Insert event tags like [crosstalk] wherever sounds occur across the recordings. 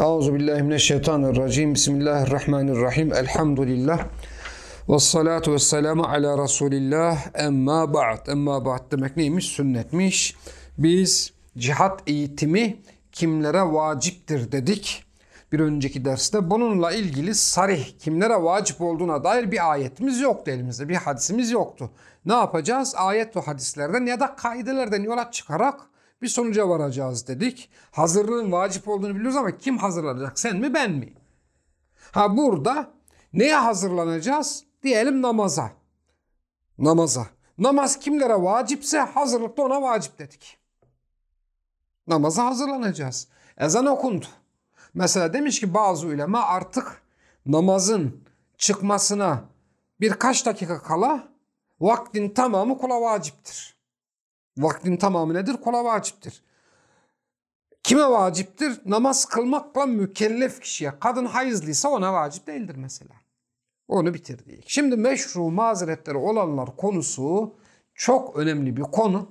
Euzu billahi mineşşeytanirracim. Bismillahirrahmanirrahim. Elhamdülillah. Ve salatu ve selamu ala Resulillah. Emma ba'd. Emma ba'd demek neymiş? Sünnetmiş. Biz cihat eğitimi kimlere vaciptir dedik. Bir önceki derste bununla ilgili sarih kimlere vacip olduğuna dair bir ayetimiz yoktu elimizde. Bir hadisimiz yoktu. Ne yapacağız? Ayet ve hadislerden ya da kaidelerden yola çıkarak bir sonuca varacağız dedik. Hazırlığın vacip olduğunu biliyoruz ama kim hazırlanacak? Sen mi ben mi? Ha burada neye hazırlanacağız? Diyelim namaza. Namaza. Namaz kimlere vacipse hazırlıkta ona vacip dedik. Namaza hazırlanacağız. Ezan okundu. Mesela demiş ki bazı ulema artık namazın çıkmasına birkaç dakika kala vaktin tamamı kula vaciptir. Vaktin tamamı nedir? Kula vaciptir. Kime vaciptir? Namaz kılmakla mükellef kişiye. Kadın hayızlıysa ona vacip değildir mesela. Onu bitirdik. Şimdi meşru mazeretleri olanlar konusu çok önemli bir konu.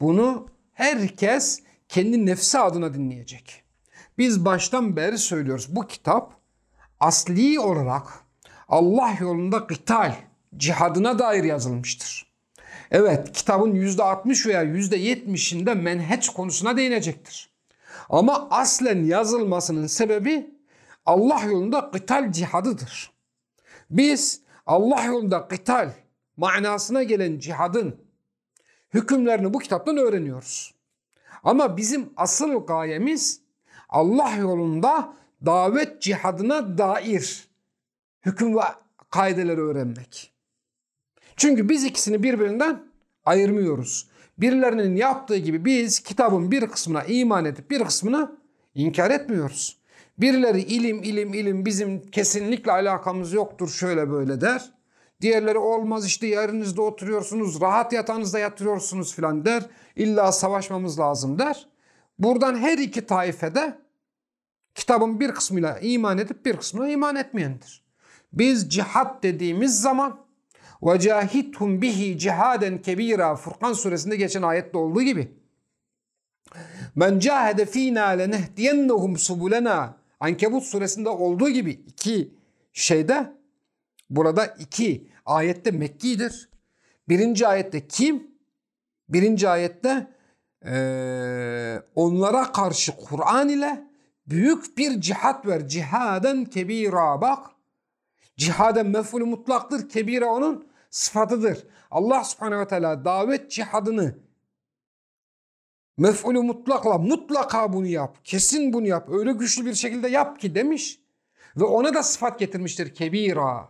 Bunu herkes kendi nefsi adına dinleyecek. Biz baştan beri söylüyoruz. Bu kitap asli olarak Allah yolunda gıtal, cihadına dair yazılmıştır. Evet kitabın %60 veya %70'inde menheç konusuna değinecektir. Ama aslen yazılmasının sebebi Allah yolunda gıtal cihadıdır. Biz Allah yolunda gıtal manasına gelen cihadın hükümlerini bu kitaptan öğreniyoruz. Ama bizim asıl gayemiz Allah yolunda davet cihadına dair hüküm ve kaideleri öğrenmek. Çünkü biz ikisini birbirinden ayırmıyoruz. Birilerinin yaptığı gibi biz kitabın bir kısmına iman edip bir kısmına inkar etmiyoruz. Birileri ilim ilim ilim bizim kesinlikle alakamız yoktur şöyle böyle der. Diğerleri olmaz işte yerinizde oturuyorsunuz rahat yatağınızda yatıyorsunuz filan der. İlla savaşmamız lazım der. Buradan her iki taifede kitabın bir kısmıyla iman edip bir kısmına iman etmeyendir. Biz cihat dediğimiz zaman ve cahidhum bihi cihaden kebira Furkan suresinde geçen ayette olduğu gibi. Men cahede fina lenehdiyennehum subulena Ankebut suresinde olduğu gibi iki şeyde burada iki ayette Mekki'dir. Birinci ayette kim? Birinci ayette e, onlara karşı Kur'an ile büyük bir cihat ver. Cihaden kebira bak. Cihaden mef'ulü mutlaktır. Kebira onun sıfatıdır. Allah subhanehu ve teala davet cihadını mef'ulü mutlakla mutlaka bunu yap. Kesin bunu yap. Öyle güçlü bir şekilde yap ki demiş. Ve ona da sıfat getirmiştir. Kebira.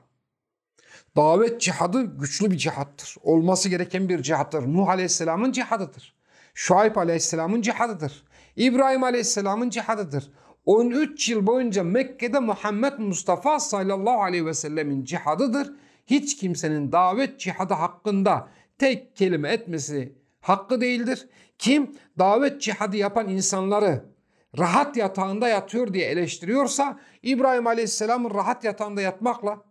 Davet cihadı güçlü bir cihattır. Olması gereken bir cihattır. Nuh Aleyhisselam'ın cihadıdır. Şuayb Aleyhisselam'ın cihadıdır. İbrahim Aleyhisselam'ın cihadıdır. 13 yıl boyunca Mekke'de Muhammed Mustafa sallallahu aleyhi ve sellemin cihadıdır. Hiç kimsenin davet cihadı hakkında tek kelime etmesi hakkı değildir. Kim davet cihadı yapan insanları rahat yatağında yatıyor diye eleştiriyorsa İbrahim Aleyhisselam'ın rahat yatağında yatmakla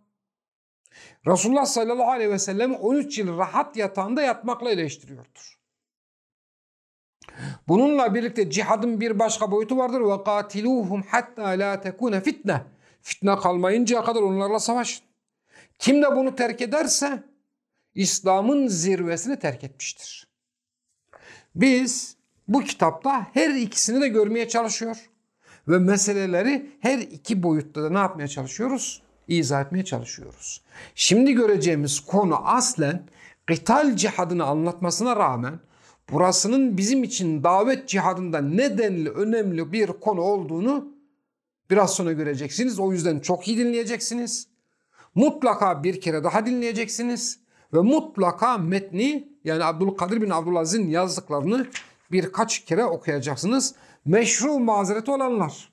Resulullah sallallahu aleyhi ve sellem'i 13 yıl rahat yatağında yatmakla eleştiriyordur. Bununla birlikte cihadın bir başka boyutu vardır. Ve katiluhum hatta la tekune fitne. Fitne kalmayıncaya kadar onlarla savaşın. Kim de bunu terk ederse İslam'ın zirvesini terk etmiştir. Biz bu kitapta her ikisini de görmeye çalışıyor. Ve meseleleri her iki boyutta da ne yapmaya çalışıyoruz? İzah etmeye çalışıyoruz. Şimdi göreceğimiz konu aslen kıtal cihadını anlatmasına rağmen burasının bizim için davet cihadında nedenli önemli bir konu olduğunu biraz sonra göreceksiniz. O yüzden çok iyi dinleyeceksiniz. Mutlaka bir kere daha dinleyeceksiniz. Ve mutlaka metni yani Abdülkadir bin Abdülaziz'in yazdıklarını birkaç kere okuyacaksınız. Meşru mazereti olanlar.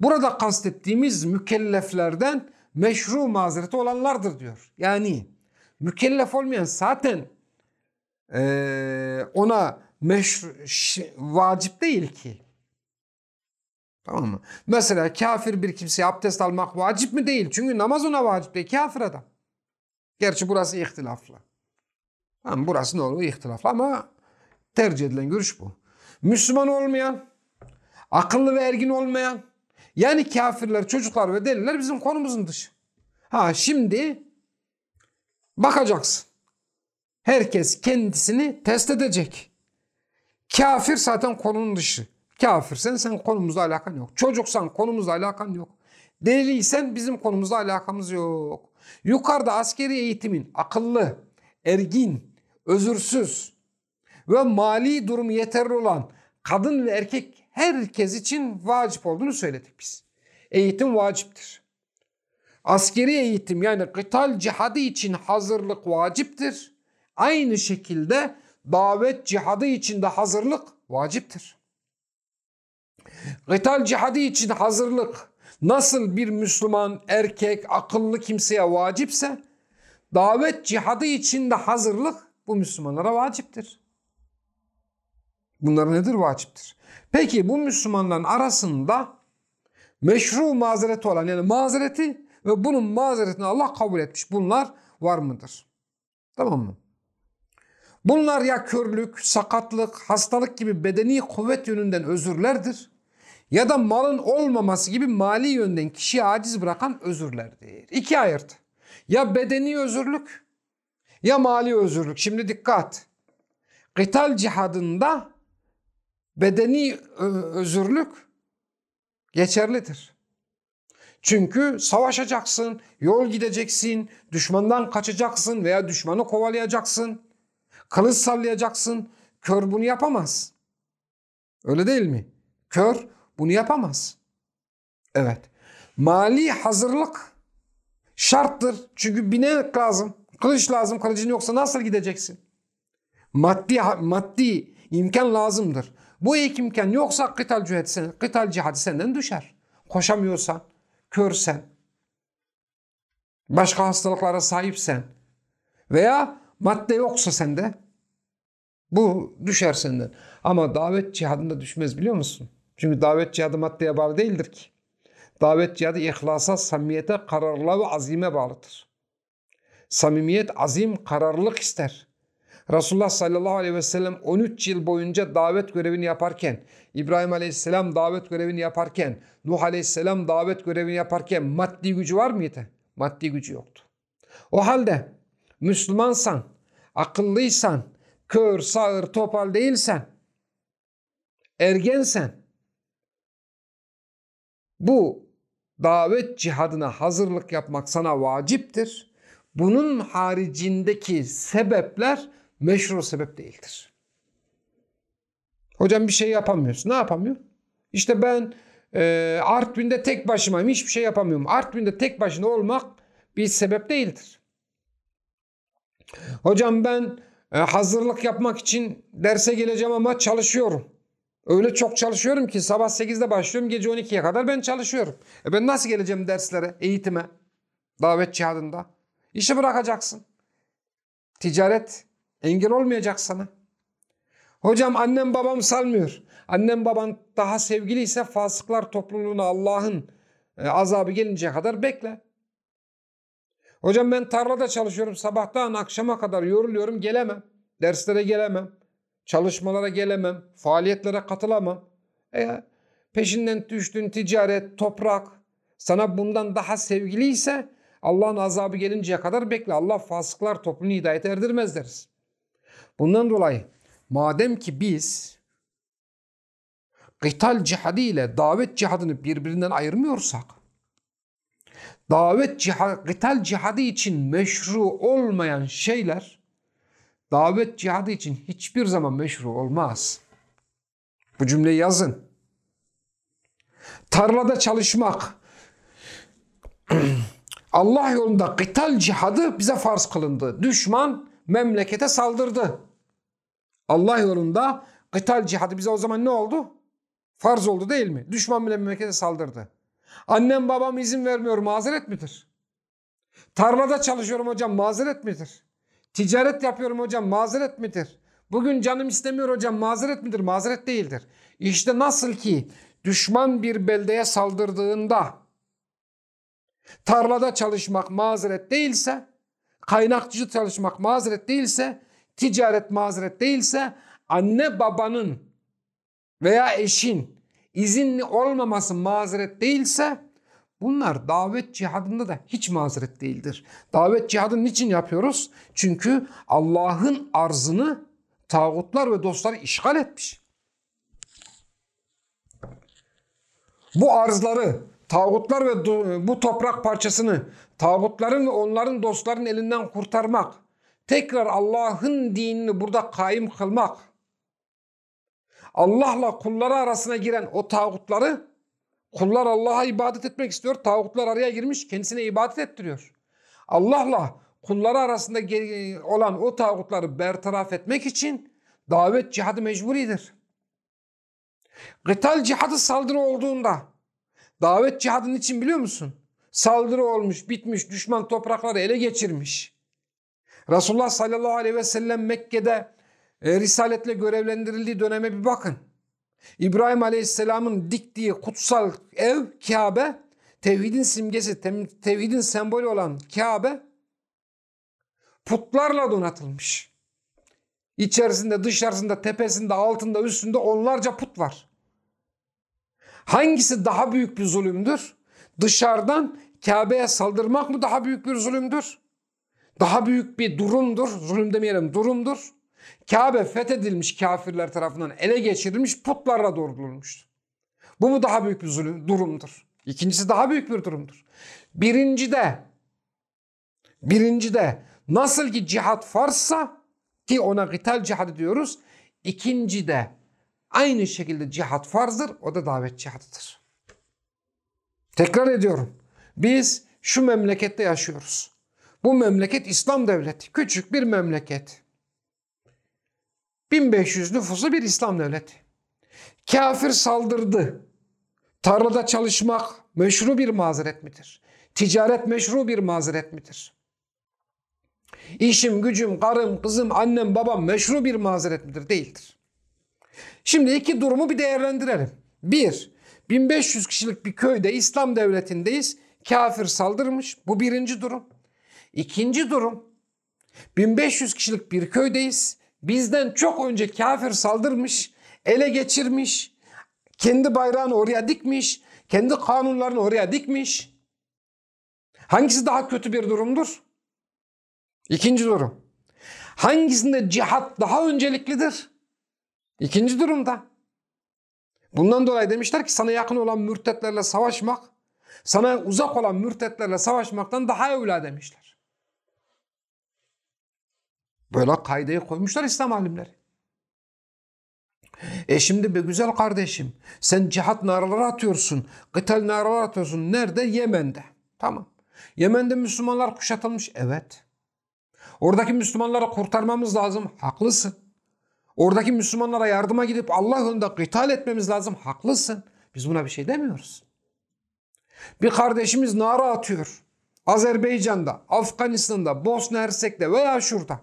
Burada kastettiğimiz mükelleflerden meşru mazereti olanlardır diyor. Yani mükellef olmayan zaten ona meşru, vacip değil ki. Tamam mı? Mesela kafir bir kimseye abdest almak vacip mi değil? Çünkü namaz ona vacip değil. Kafir adam. Gerçi burası ihtilaflı. Tamam, burası ne olur? İhtilaflı ama tercih edilen görüş bu. Müslüman olmayan, akıllı ve ergin olmayan, Yani kafirler, çocuklar ve deliler bizim konumuzun dışı. Ha şimdi bakacaksın. Herkes kendisini test edecek. Kafir zaten konunun dışı. Kafirsen sen konumuzla alakan yok. Çocuksan konumuzla alakan yok. Deliysen bizim konumuzla alakamız yok. Yukarıda askeri eğitimin akıllı, ergin, özürsüz ve mali durumu yeterli olan kadın ve erkek herkes için vacip olduğunu söyledik biz. Eğitim vaciptir. Askeri eğitim yani kıtal cihadı için hazırlık vaciptir. Aynı şekilde davet cihadı için de hazırlık vaciptir. Kıtal cihadı için hazırlık nasıl bir Müslüman erkek akıllı kimseye vacipse davet cihadı için de hazırlık bu Müslümanlara vaciptir. Bunlar nedir? Vaciptir. Peki bu Müslümanların arasında meşru mazereti olan yani mazereti ve bunun mazeretini Allah kabul etmiş bunlar var mıdır? Tamam mı? Bunlar ya körlük, sakatlık, hastalık gibi bedeni kuvvet yönünden özürlerdir ya da malın olmaması gibi mali yönden kişiyi aciz bırakan özürlerdir. İki ayırt. Ya bedeni özürlük ya mali özürlük. Şimdi dikkat. Kıtal cihadında bedeni özürlük geçerlidir. Çünkü savaşacaksın, yol gideceksin, düşmandan kaçacaksın veya düşmanı kovalayacaksın. Kılıç sallayacaksın. Kör bunu yapamaz. Öyle değil mi? Kör bunu yapamaz. Evet. Mali hazırlık şarttır. Çünkü binek lazım. Kılıç lazım. Kılıcın yoksa nasıl gideceksin? Maddi maddi imkan lazımdır. Bu ilk imkan yoksa kıtal cihadı, sen, kıtal cihadı senden düşer. Koşamıyorsan, körsen, başka hastalıklara sahipsen veya madde yoksa sende bu düşer senden. Ama davet cihadında düşmez biliyor musun? Çünkü davet cihadı maddeye bağlı değildir ki. Davet cihadı ihlasa, samimiyete, kararlılığa ve azime bağlıdır. Samimiyet, azim, kararlılık ister. Resulullah sallallahu aleyhi ve sellem 13 yıl boyunca davet görevini yaparken, İbrahim aleyhisselam davet görevini yaparken, Nuh aleyhisselam davet görevini yaparken maddi gücü var mıydı? Maddi gücü yoktu. O halde Müslümansan, akıllıysan, kör, sağır, topal değilsen, ergensen, bu davet cihadına hazırlık yapmak sana vaciptir. Bunun haricindeki sebepler meşru sebep değildir. Hocam bir şey yapamıyorsun. Ne yapamıyor? İşte ben e, Artvin'de tek başımayım. Hiçbir şey yapamıyorum. Artvin'de tek başına olmak bir sebep değildir. Hocam ben e, hazırlık yapmak için derse geleceğim ama çalışıyorum. Öyle çok çalışıyorum ki sabah 8'de başlıyorum gece 12'ye kadar ben çalışıyorum. E ben nasıl geleceğim derslere, eğitime, davet cihadında? İşi bırakacaksın. Ticaret engel olmayacak sana. Hocam annem babam salmıyor. Annem baban daha sevgiliyse fasıklar topluluğuna Allah'ın e, azabı gelinceye kadar bekle. Hocam ben tarlada çalışıyorum sabahtan akşama kadar yoruluyorum gelemem. Derslere gelemem. Çalışmalara gelemem. Faaliyetlere katılamam. E, peşinden düştüğün ticaret, toprak sana bundan daha sevgiliyse Allah'ın azabı gelinceye kadar bekle. Allah fasıklar topluluğunu hidayet erdirmez deriz. Bundan dolayı madem ki biz kıtal cihadı ile davet cihadını birbirinden ayırmıyorsak davet cihad, kıtal cihadı için meşru olmayan şeyler davet cihadı için hiçbir zaman meşru olmaz. Bu cümleyi yazın. Tarlada çalışmak, [clears throat] Allah yolunda kıtal cihadı bize farz kılındı. Düşman memlekete saldırdı. Allah yolunda kıtal cihadı bize o zaman ne oldu? Farz oldu değil mi? Düşman memlekete saldırdı. Annem babam izin vermiyor mazeret midir? Tarlada çalışıyorum hocam mazeret midir? Ticaret yapıyorum hocam mazeret midir? Bugün canım istemiyor hocam mazeret midir? Mazeret değildir. İşte nasıl ki düşman bir beldeye saldırdığında tarlada çalışmak mazeret değilse, kaynakçı çalışmak mazeret değilse, ticaret mazeret değilse, anne babanın veya eşin izinli olmaması mazeret değilse bunlar davet cihadında da hiç mazeret değildir. Davet cihadını niçin yapıyoruz? Çünkü Allah'ın arzını tağutlar ve dostları işgal etmiş. Bu arzları, tağutlar ve bu toprak parçasını tağutların ve onların dostların elinden kurtarmak, tekrar Allah'ın dinini burada kaim kılmak, Allah'la kulları arasına giren o tağutları kullar Allah'a ibadet etmek istiyor. Tağutlar araya girmiş kendisine ibadet ettiriyor. Allah'la kulları arasında olan o tağutları bertaraf etmek için davet cihadı mecburidir. Gıtal cihadı saldırı olduğunda davet cihadının için biliyor musun? Saldırı olmuş, bitmiş, düşman toprakları ele geçirmiş. Resulullah sallallahu aleyhi ve sellem Mekke'de e, risaletle görevlendirildiği döneme bir bakın. İbrahim Aleyhisselam'ın diktiği kutsal ev Kabe, tevhidin simgesi, tevhidin sembolü olan Kabe putlarla donatılmış. İçerisinde, dışarısında, tepesinde, altında, üstünde onlarca put var. Hangisi daha büyük bir zulümdür? Dışarıdan Kabe'ye saldırmak mı daha büyük bir zulümdür? Daha büyük bir durumdur. Zulüm demeyelim durumdur. Kabe fethedilmiş kafirler tarafından ele geçirilmiş putlarla doldurulmuştur. Bu mu daha büyük bir zulüm, durumdur? İkincisi daha büyük bir durumdur. Birinci de birinci de nasıl ki cihat farsa ki ona gıtal cihadı diyoruz. İkinci de aynı şekilde cihat farzdır. O da davet cihadıdır. Tekrar ediyorum. Biz şu memlekette yaşıyoruz. Bu memleket İslam devleti. Küçük bir memleket. 1500 nüfuslu bir İslam devleti. Kafir saldırdı. Tarlada çalışmak meşru bir mazeret midir? Ticaret meşru bir mazeret midir? İşim, gücüm, karım, kızım, annem, babam meşru bir mazeret midir? Değildir. Şimdi iki durumu bir değerlendirelim. Bir, 1500 kişilik bir köyde İslam devletindeyiz. Kafir saldırmış. Bu birinci durum. İkinci durum, 1500 kişilik bir köydeyiz bizden çok önce kafir saldırmış, ele geçirmiş, kendi bayrağını oraya dikmiş, kendi kanunlarını oraya dikmiş. Hangisi daha kötü bir durumdur? İkinci durum. Hangisinde cihat daha önceliklidir? İkinci durumda. Bundan dolayı demişler ki sana yakın olan mürtetlerle savaşmak, sana uzak olan mürtetlerle savaşmaktan daha evla demişler. Böyle kaydeyi koymuşlar İslam alimleri. E şimdi be güzel kardeşim sen cihat naraları atıyorsun. Kıtal naraları atıyorsun. Nerede? Yemen'de. Tamam. Yemen'de Müslümanlar kuşatılmış. Evet. Oradaki Müslümanları kurtarmamız lazım. Haklısın. Oradaki Müslümanlara yardıma gidip Allah yolunda kıtal etmemiz lazım. Haklısın. Biz buna bir şey demiyoruz. Bir kardeşimiz nara atıyor. Azerbaycan'da, Afganistan'da, Bosna Hersek'te veya şurada.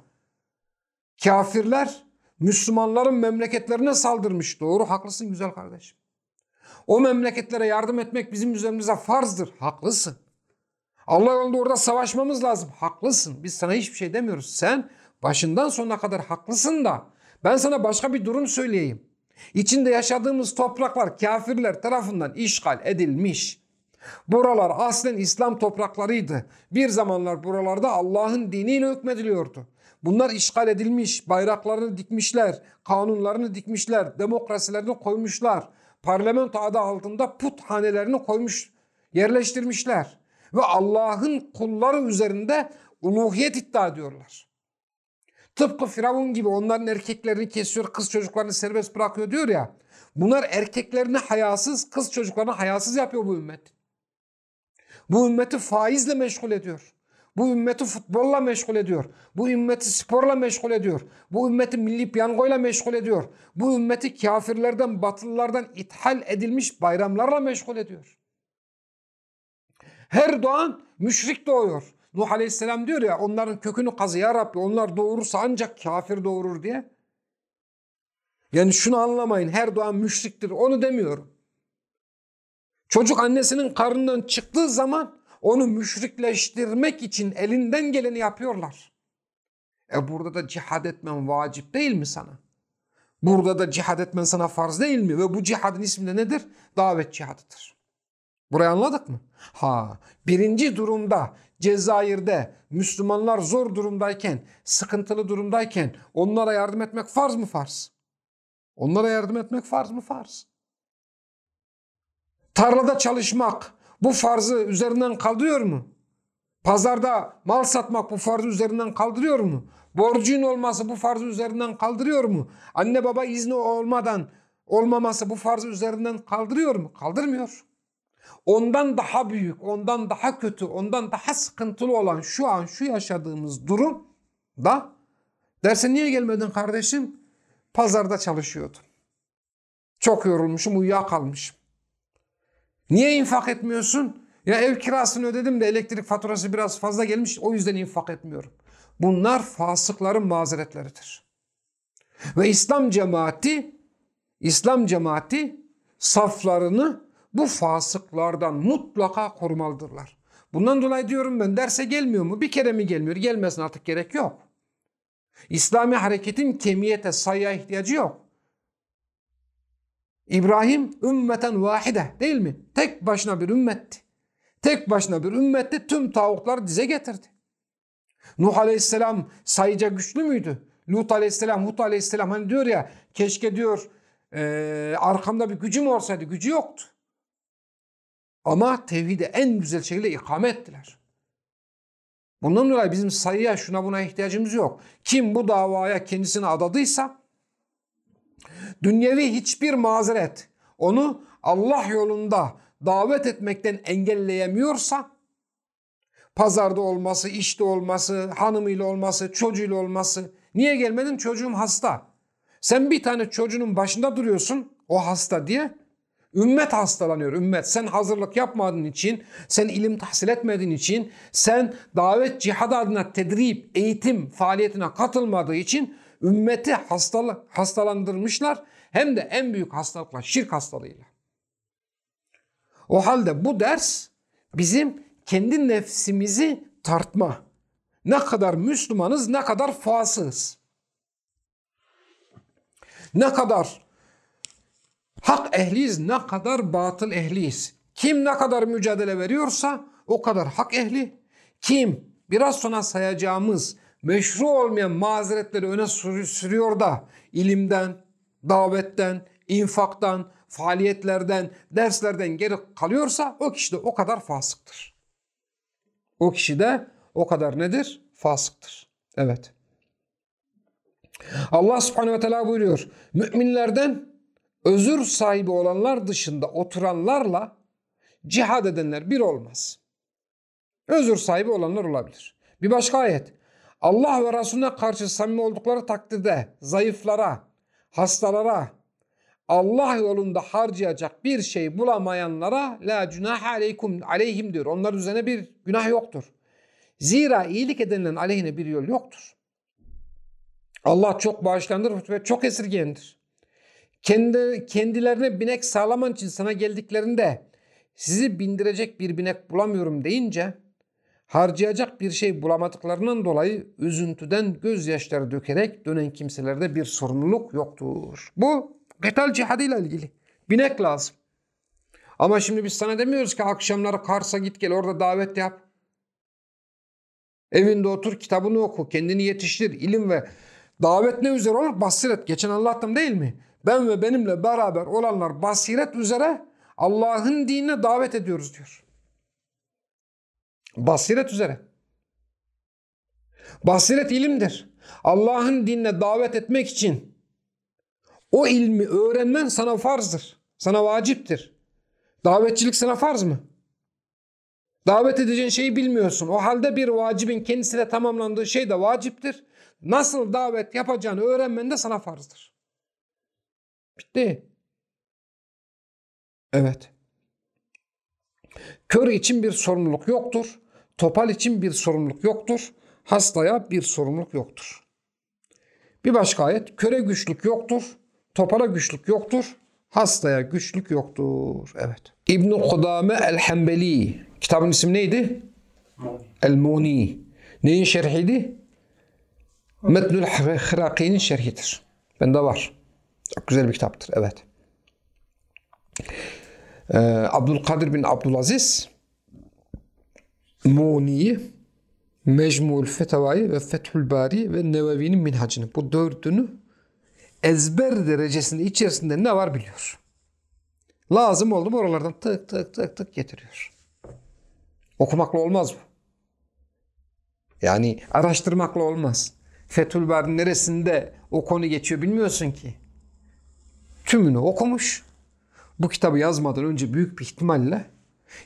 Kafirler Müslümanların memleketlerine saldırmış. Doğru haklısın güzel kardeşim. O memleketlere yardım etmek bizim üzerimize farzdır. Haklısın. Allah yolunda orada savaşmamız lazım. Haklısın. Biz sana hiçbir şey demiyoruz. Sen başından sonuna kadar haklısın da ben sana başka bir durum söyleyeyim. İçinde yaşadığımız topraklar kafirler tarafından işgal edilmiş. Buralar aslen İslam topraklarıydı. Bir zamanlar buralarda Allah'ın diniyle hükmediliyordu. Bunlar işgal edilmiş, bayraklarını dikmişler, kanunlarını dikmişler, demokrasilerini koymuşlar. Parlamento adı altında put hanelerini koymuş, yerleştirmişler. Ve Allah'ın kulları üzerinde uluhiyet iddia ediyorlar. Tıpkı Firavun gibi onların erkeklerini kesiyor, kız çocuklarını serbest bırakıyor diyor ya. Bunlar erkeklerini hayasız, kız çocuklarını hayasız yapıyor bu ümmet. Bu ümmeti faizle meşgul ediyor. Bu ümmeti futbolla meşgul ediyor. Bu ümmeti sporla meşgul ediyor. Bu ümmeti milli piyangoyla meşgul ediyor. Bu ümmeti kafirlerden, batılılardan ithal edilmiş bayramlarla meşgul ediyor. Her doğan müşrik doğuyor. Nuh Aleyhisselam diyor ya onların kökünü kazı ya Rabbi onlar doğurursa ancak kafir doğurur diye. Yani şunu anlamayın her doğan müşriktir onu demiyorum. Çocuk annesinin karnından çıktığı zaman onu müşrikleştirmek için elinden geleni yapıyorlar. E burada da cihad etmen vacip değil mi sana? Burada da cihad etmen sana farz değil mi? Ve bu cihadın ismi de nedir? Davet cihadıdır. Burayı anladık mı? Ha, birinci durumda Cezayir'de Müslümanlar zor durumdayken, sıkıntılı durumdayken onlara yardım etmek farz mı farz? Onlara yardım etmek farz mı farz? Tarlada çalışmak bu farzı üzerinden kaldırıyor mu? Pazarda mal satmak bu farzı üzerinden kaldırıyor mu? Borcun olması bu farzı üzerinden kaldırıyor mu? Anne baba izni olmadan olmaması bu farzı üzerinden kaldırıyor mu? Kaldırmıyor. Ondan daha büyük, ondan daha kötü, ondan daha sıkıntılı olan şu an şu yaşadığımız durum da derse niye gelmedin kardeşim? Pazarda çalışıyordum. Çok yorulmuşum, uyuyakalmışım. Niye infak etmiyorsun? Ya ev kirasını ödedim de elektrik faturası biraz fazla gelmiş o yüzden infak etmiyorum. Bunlar fasıkların mazeretleridir. Ve İslam cemaati İslam cemaati saflarını bu fasıklardan mutlaka korumalıdırlar. Bundan dolayı diyorum ben derse gelmiyor mu? Bir kere mi gelmiyor? Gelmesin artık gerek yok. İslami hareketin kemiyete, sayıya ihtiyacı yok. İbrahim ümmeten vahide değil mi? Tek başına bir ümmetti. Tek başına bir ümmetti tüm tavukları dize getirdi. Nuh aleyhisselam sayıca güçlü müydü? Lut aleyhisselam, Hud aleyhisselam hani diyor ya keşke diyor e, arkamda bir gücüm olsaydı gücü yoktu. Ama tevhidi en güzel şekilde ikame ettiler. Bundan dolayı bizim sayıya şuna buna ihtiyacımız yok. Kim bu davaya kendisini adadıysa dünyevi hiçbir mazeret onu Allah yolunda davet etmekten engelleyemiyorsa pazarda olması, işte olması, hanımıyla olması, çocuğuyla olması. Niye gelmedin? Çocuğum hasta. Sen bir tane çocuğunun başında duruyorsun o hasta diye. Ümmet hastalanıyor. Ümmet sen hazırlık yapmadığın için, sen ilim tahsil etmediğin için, sen davet cihad adına tedrip, eğitim faaliyetine katılmadığı için ümmeti hastalı, hastalandırmışlar. Hem de en büyük hastalıkla, şirk hastalığıyla. O halde bu ders bizim kendi nefsimizi tartma. Ne kadar Müslümanız, ne kadar fasığız. Ne kadar hak ehliyiz, ne kadar batıl ehliyiz. Kim ne kadar mücadele veriyorsa o kadar hak ehli. Kim biraz sonra sayacağımız meşru olmayan mazeretleri öne sürüyor da ilimden, davetten, infaktan, faaliyetlerden, derslerden geri kalıyorsa o kişi de o kadar fasıktır. O kişi de o kadar nedir? Fasıktır. Evet. Allah subhanehu ve teala buyuruyor. Müminlerden özür sahibi olanlar dışında oturanlarla cihad edenler bir olmaz. Özür sahibi olanlar olabilir. Bir başka ayet. Allah ve Resulüne karşı samimi oldukları takdirde zayıflara, hastalara, Allah yolunda harcayacak bir şey bulamayanlara la günah aleykum aleyhim diyor. Onlar üzerine bir günah yoktur. Zira iyilik edenlerin aleyhine bir yol yoktur. Allah çok bağışlandır ve çok esirgeyendir. Kendi, kendilerine binek sağlaman için sana geldiklerinde sizi bindirecek bir binek bulamıyorum deyince harcayacak bir şey bulamadıklarından dolayı üzüntüden gözyaşları dökerek dönen kimselerde bir sorumluluk yoktur. Bu Kıtal cihadıyla ilgili. Binek lazım. Ama şimdi biz sana demiyoruz ki akşamları Kars'a git gel orada davet yap. Evinde otur kitabını oku kendini yetiştir ilim ve davet ne üzere olur? Basiret. Geçen anlattım değil mi? Ben ve benimle beraber olanlar basiret üzere Allah'ın dinine davet ediyoruz diyor. Basiret üzere. Basiret ilimdir. Allah'ın dinine davet etmek için o ilmi öğrenmen sana farzdır. Sana vaciptir. Davetçilik sana farz mı? Davet edeceğin şeyi bilmiyorsun. O halde bir vacibin kendisine tamamlandığı şey de vaciptir. Nasıl davet yapacağını öğrenmen de sana farzdır. Bitti. Evet. Kör için bir sorumluluk yoktur. Topal için bir sorumluluk yoktur. Hastaya bir sorumluluk yoktur. Bir başka ayet. Köre güçlük yoktur. Topala güçlük yoktur. Hastaya güçlük yoktur. Evet. İbn-i Kudame el-Hembeli. Kitabın ismi neydi? El-Muni. Neyin şerhiydi? Metnül Hıraki'nin şerhidir. Bende var. Çok güzel bir kitaptır. Evet. Ee, Abdülkadir bin Abdülaziz Muni'yi Mecmul Fetavayı ve Fethül Bari ve Nevevi'nin minhacını bu dördünü ezber derecesinde içerisinde ne var biliyor. Lazım oldu mu oralardan tık tık tık tık getiriyor. Okumakla olmaz bu. Yani araştırmakla olmaz. Fethül Bari neresinde o konu geçiyor bilmiyorsun ki. Tümünü okumuş. Bu kitabı yazmadan önce büyük bir ihtimalle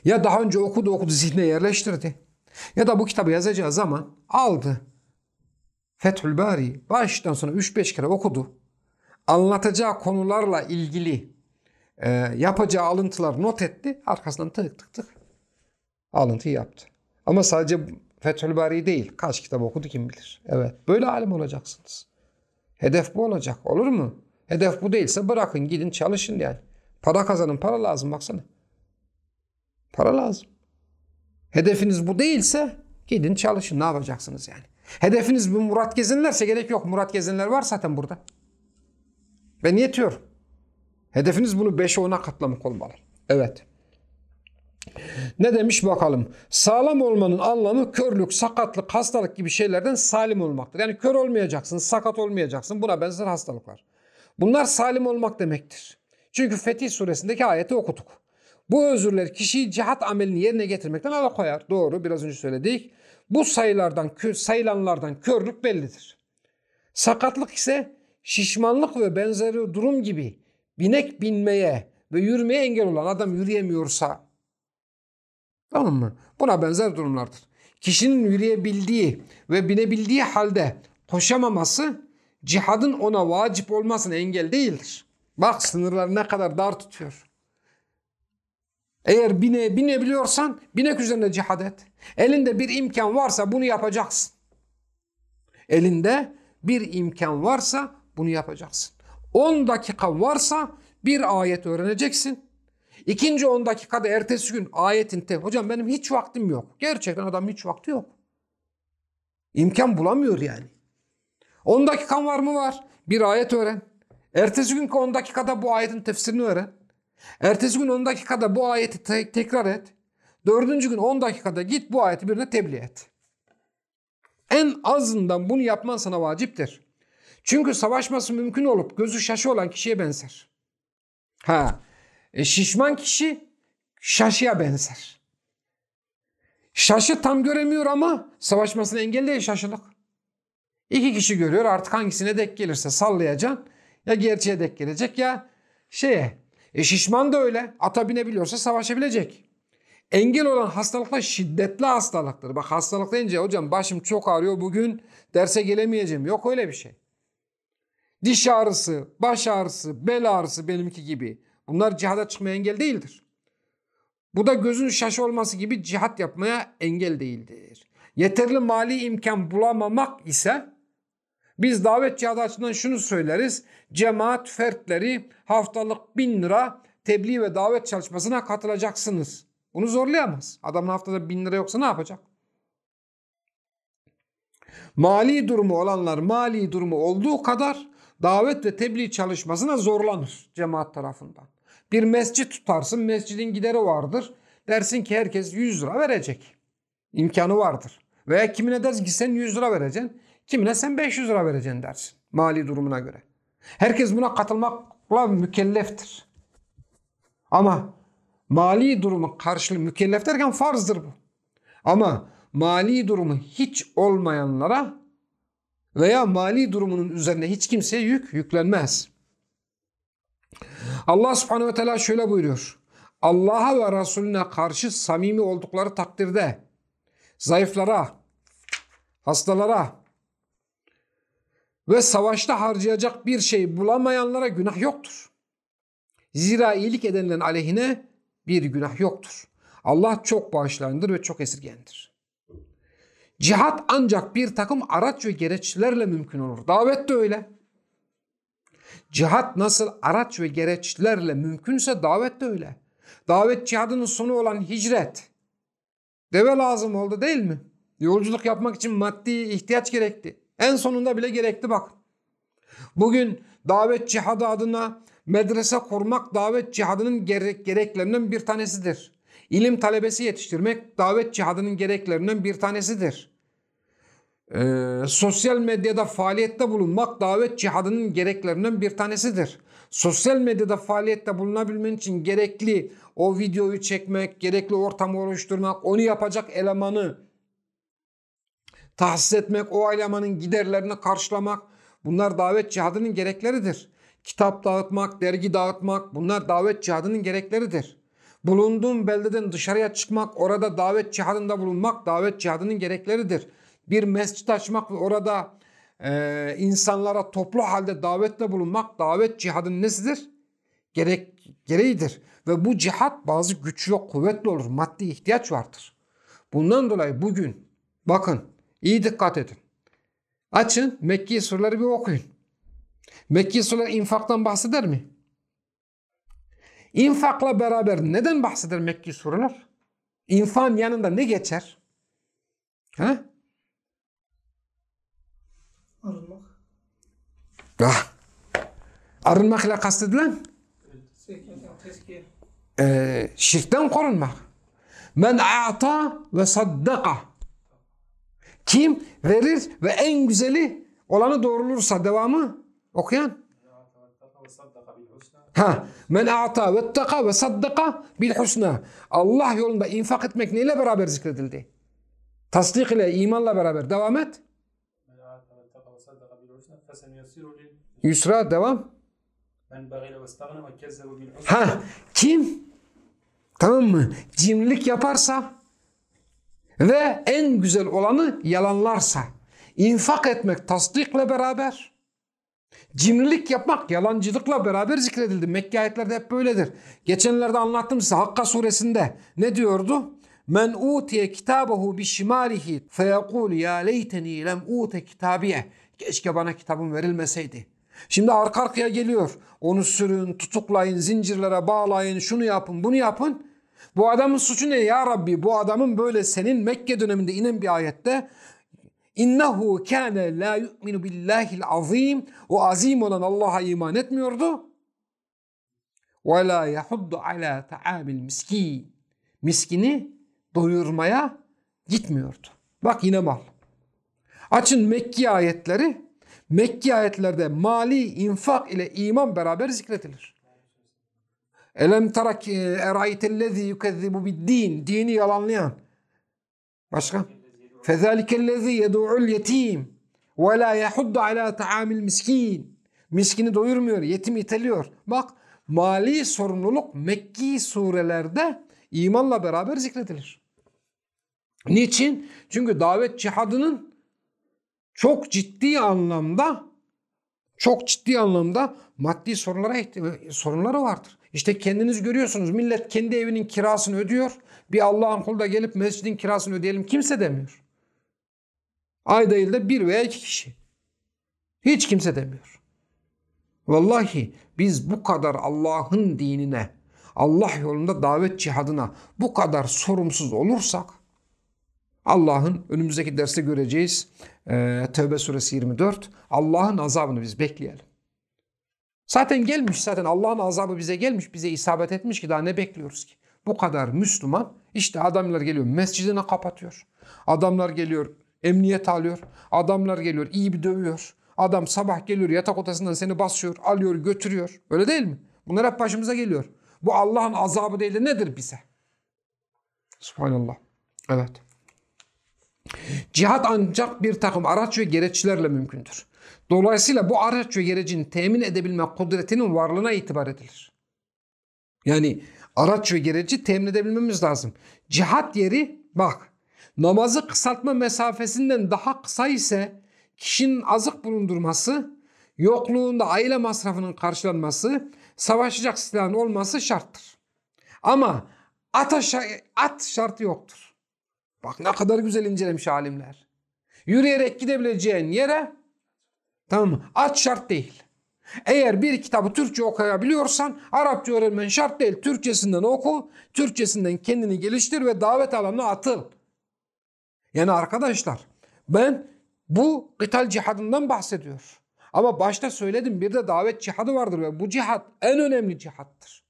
ya daha önce okudu okudu zihne yerleştirdi. Ya da bu kitabı yazacağı zaman aldı. Fethül Bari baştan sona 3-5 kere okudu. Anlatacağı konularla ilgili e, yapacağı alıntılar not etti. Arkasından tık tık tık alıntıyı yaptı. Ama sadece Fethül Bari değil. Kaç kitap okudu kim bilir. Evet. Böyle alim olacaksınız. Hedef bu olacak. Olur mu? Hedef bu değilse bırakın gidin çalışın yani. Para kazanın. Para lazım baksana. Para lazım. Hedefiniz bu değilse gidin çalışın. Ne yapacaksınız yani? Hedefiniz bu Murat Gezinlerse gerek yok. Murat Gezinler var zaten burada. Ben yetiyorum. Hedefiniz bunu 5'e 10'a katlamak olmalı. Evet. Ne demiş bakalım. Sağlam olmanın anlamı körlük, sakatlık, hastalık gibi şeylerden salim olmaktır. Yani kör olmayacaksın, sakat olmayacaksın. Buna benzer hastalıklar. Bunlar salim olmak demektir. Çünkü Fetih suresindeki ayeti okuduk. Bu özürler kişiyi cihat amelini yerine getirmekten alıkoyar. Doğru biraz önce söyledik. Bu sayılardan, sayılanlardan körlük bellidir. Sakatlık ise şişmanlık ve benzeri durum gibi binek binmeye ve yürümeye engel olan adam yürüyemiyorsa Tamam mı? Buna benzer durumlardır. Kişinin yürüyebildiği ve binebildiği halde koşamaması cihadın ona vacip olmasına engel değildir. Bak sınırları ne kadar dar tutuyor. Eğer bine, binebiliyorsan binek üzerinde cihad et. Elinde bir imkan varsa bunu yapacaksın. Elinde bir imkan varsa bunu yapacaksın. 10 dakika varsa bir ayet öğreneceksin. İkinci 10 dakikada ertesi gün ayetin te hocam benim hiç vaktim yok. Gerçekten adam hiç vakti yok. İmkan bulamıyor yani. 10 dakikan var mı var? Bir ayet öğren. Ertesi gün 10 dakikada bu ayetin tefsirini öğren. Ertesi gün 10 dakikada bu ayeti te- tekrar et. Dördüncü gün 10 dakikada git bu ayeti birine tebliğ et. En azından bunu yapman sana vaciptir. Çünkü savaşması mümkün olup gözü şaşı olan kişiye benzer. Ha, e, şişman kişi şaşıya benzer. Şaşı tam göremiyor ama savaşmasını engelleyen şaşılık. İki kişi görüyor artık hangisine dek gelirse sallayacaksın. Ya gerçeğe dek gelecek ya şeye. E şişman da öyle. Ata binebiliyorsa savaşabilecek. Engel olan hastalıklar şiddetli hastalıktır. Bak hastalık deyince hocam başım çok ağrıyor bugün derse gelemeyeceğim. Yok öyle bir şey. Diş ağrısı, baş ağrısı, bel ağrısı benimki gibi. Bunlar cihada çıkmaya engel değildir. Bu da gözün şaş olması gibi cihat yapmaya engel değildir. Yeterli mali imkan bulamamak ise biz davet açısından şunu söyleriz. Cemaat fertleri haftalık bin lira tebliğ ve davet çalışmasına katılacaksınız. Bunu zorlayamaz. Adamın haftada bin lira yoksa ne yapacak? Mali durumu olanlar mali durumu olduğu kadar davet ve tebliğ çalışmasına zorlanır cemaat tarafından. Bir mescit tutarsın, mescidin gideri vardır. Dersin ki herkes 100 lira verecek. İmkanı vardır. Veya kimine dersin ki sen 100 lira vereceksin. Kimine sen 500 lira vereceksin dersin. Mali durumuna göre. Herkes buna katılmakla mükelleftir. Ama mali durumu karşılığı mükellef derken farzdır bu. Ama mali durumu hiç olmayanlara veya mali durumunun üzerine hiç kimseye yük yüklenmez. Allah subhanehu ve teala şöyle buyuruyor. Allah'a ve Resulüne karşı samimi oldukları takdirde zayıflara, hastalara ve savaşta harcayacak bir şey bulamayanlara günah yoktur. Zira iyilik edenlerin aleyhine bir günah yoktur. Allah çok bağışlayandır ve çok esirgendir. Cihat ancak bir takım araç ve gereçlerle mümkün olur. Davet de öyle. Cihat nasıl araç ve gereçlerle mümkünse davet de öyle. Davet cihadının sonu olan hicret. Deve lazım oldu değil mi? Yolculuk yapmak için maddi ihtiyaç gerekti. En sonunda bile gerekti bak. Bugün davet cihadı adına medrese kurmak davet cihadının gerek, gereklerinden bir tanesidir. İlim talebesi yetiştirmek davet cihadının gereklerinden bir tanesidir. Ee, sosyal medyada faaliyette bulunmak davet cihadının gereklerinden bir tanesidir. Sosyal medyada faaliyette bulunabilmen için gerekli o videoyu çekmek, gerekli ortamı oluşturmak, onu yapacak elemanı tahsis etmek, o elemanın giderlerini karşılamak bunlar davet cihadının gerekleridir. Kitap dağıtmak, dergi dağıtmak bunlar davet cihadının gerekleridir. Bulunduğun beldeden dışarıya çıkmak, orada davet cihadında bulunmak davet cihadının gerekleridir. Bir mescit açmak ve orada e, insanlara toplu halde davetle bulunmak davet cihadının nesidir? Gerek, gereğidir. Ve bu cihat bazı güçlü, kuvvetli olur. Maddi ihtiyaç vardır. Bundan dolayı bugün bakın iyi dikkat edin. Açın Mekki surları bir okuyun. Mekki sureler infaktan bahseder mi? İnfakla beraber neden bahseder Mekki sureler? İnfan yanında ne geçer? Ha? Arınmak. Ah. Arınmak ile kastedilen Tezkiye. e, şirkten korunmak. Men a'ta ve saddaka. Kim verir ve en güzeli olanı doğrulursa devamı okuyan. Ha, men a'ta ve ittaka ve saddaka bil husna. Allah yolunda infak etmek neyle beraber zikredildi? Tasdik ile, imanla beraber. Devam et. Yusra devam. Ha, kim? Tamam mı? Cimrilik yaparsa ve en güzel olanı yalanlarsa. infak etmek tasdikle beraber. Cimrilik yapmak yalancılıkla beraber zikredildi. Mekke ayetlerde hep böyledir. Geçenlerde anlattım size Hakka suresinde. Ne diyordu? Men utiye kitabehu bişimalihi feyekul ya leyteni lem ute kitabiye. Keşke bana kitabım verilmeseydi. Şimdi arka arkaya geliyor. Onu sürün, tutuklayın, zincirlere bağlayın, şunu yapın, bunu yapın. Bu adamın suçu ne ya Rabbi? Bu adamın böyle senin Mekke döneminde inen bir ayette İnnehu kâne la yu'minu billahil azim. O azim olan Allah'a iman etmiyordu. Ve la yahuddu ala ta'amil miskin. Miskini doyurmaya gitmiyordu. Bak yine mal. Açın Mekki ayetleri. Mekki ayetlerde mali infak ile iman beraber zikredilir. Elem tarak eraytellezi yukezzibu bid-din. Dini yalanlayan. Başka? Fezâlikellezi yedû'ul yetim. Ve la yahuddu ala ta'amil miskin. Miskini doyurmuyor, yetim iteliyor. Bak mali sorumluluk Mekki surelerde imanla beraber zikredilir. Niçin? Çünkü davet cihadının çok ciddi anlamda çok ciddi anlamda maddi sorunlara sorunları vardır. İşte kendiniz görüyorsunuz millet kendi evinin kirasını ödüyor. Bir Allah'ın kulu da gelip mescidin kirasını ödeyelim kimse demiyor. Ay değil de bir veya iki kişi. Hiç kimse demiyor. Vallahi biz bu kadar Allah'ın dinine, Allah yolunda davet cihadına bu kadar sorumsuz olursak Allah'ın önümüzdeki derste göreceğiz e, Tevbe suresi 24 Allah'ın azabını biz bekleyelim. Zaten gelmiş zaten Allah'ın azabı bize gelmiş bize isabet etmiş ki daha ne bekliyoruz ki? Bu kadar Müslüman işte adamlar geliyor mescidine kapatıyor. Adamlar geliyor emniyet alıyor. Adamlar geliyor iyi bir dövüyor. Adam sabah geliyor yatak odasından seni basıyor, alıyor, götürüyor. Öyle değil mi? Bunlar hep başımıza geliyor. Bu Allah'ın azabı değil de nedir bize? Subhanallah. Evet. Cihat ancak bir takım araç ve gereçlerle mümkündür. Dolayısıyla bu araç ve gerecin temin edebilme kudretinin varlığına itibar edilir. Yani araç ve gereci temin edebilmemiz lazım. Cihat yeri bak namazı kısaltma mesafesinden daha kısa ise kişinin azık bulundurması, yokluğunda aile masrafının karşılanması, savaşacak silahın olması şarttır. Ama at, at şartı yoktur. Bak ne kadar güzel incelemiş alimler. Yürüyerek gidebileceğin yere tamam mı? At şart değil. Eğer bir kitabı Türkçe okuyabiliyorsan Arapça öğrenmen şart değil. Türkçesinden oku, Türkçesinden kendini geliştir ve davet alanına atıl. Yani arkadaşlar ben bu kıtal cihadından bahsediyor. Ama başta söyledim bir de davet cihadı vardır ve bu cihat en önemli cihattır.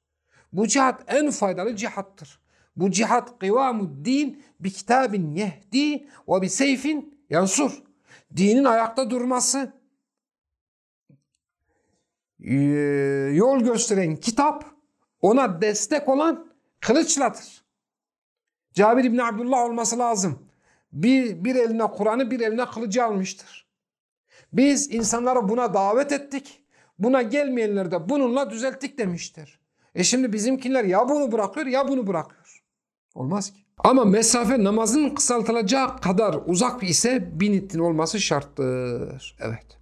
Bu cihat en faydalı cihattır. Bu cihat kıvamu din bi kitabin yehdi ve bi seyfin yansur. Dinin ayakta durması, yol gösteren kitap, ona destek olan kılıçladır. Cabir İbni Abdullah olması lazım. Bir, bir eline Kur'an'ı bir eline kılıcı almıştır. Biz insanları buna davet ettik. Buna gelmeyenleri de bununla düzelttik demiştir. E şimdi bizimkiler ya bunu bırakıyor ya bunu bırakıyor. Olmaz ki. Ama mesafe namazın kısaltılacağı kadar uzak ise binitin olması şarttır. Evet.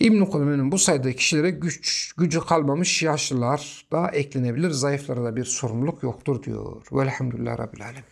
İbn-i Kulüme'nin bu sayıda kişilere güç, gücü kalmamış yaşlılar da eklenebilir. Zayıflara da bir sorumluluk yoktur diyor. Velhamdülillah Rabbil Alem.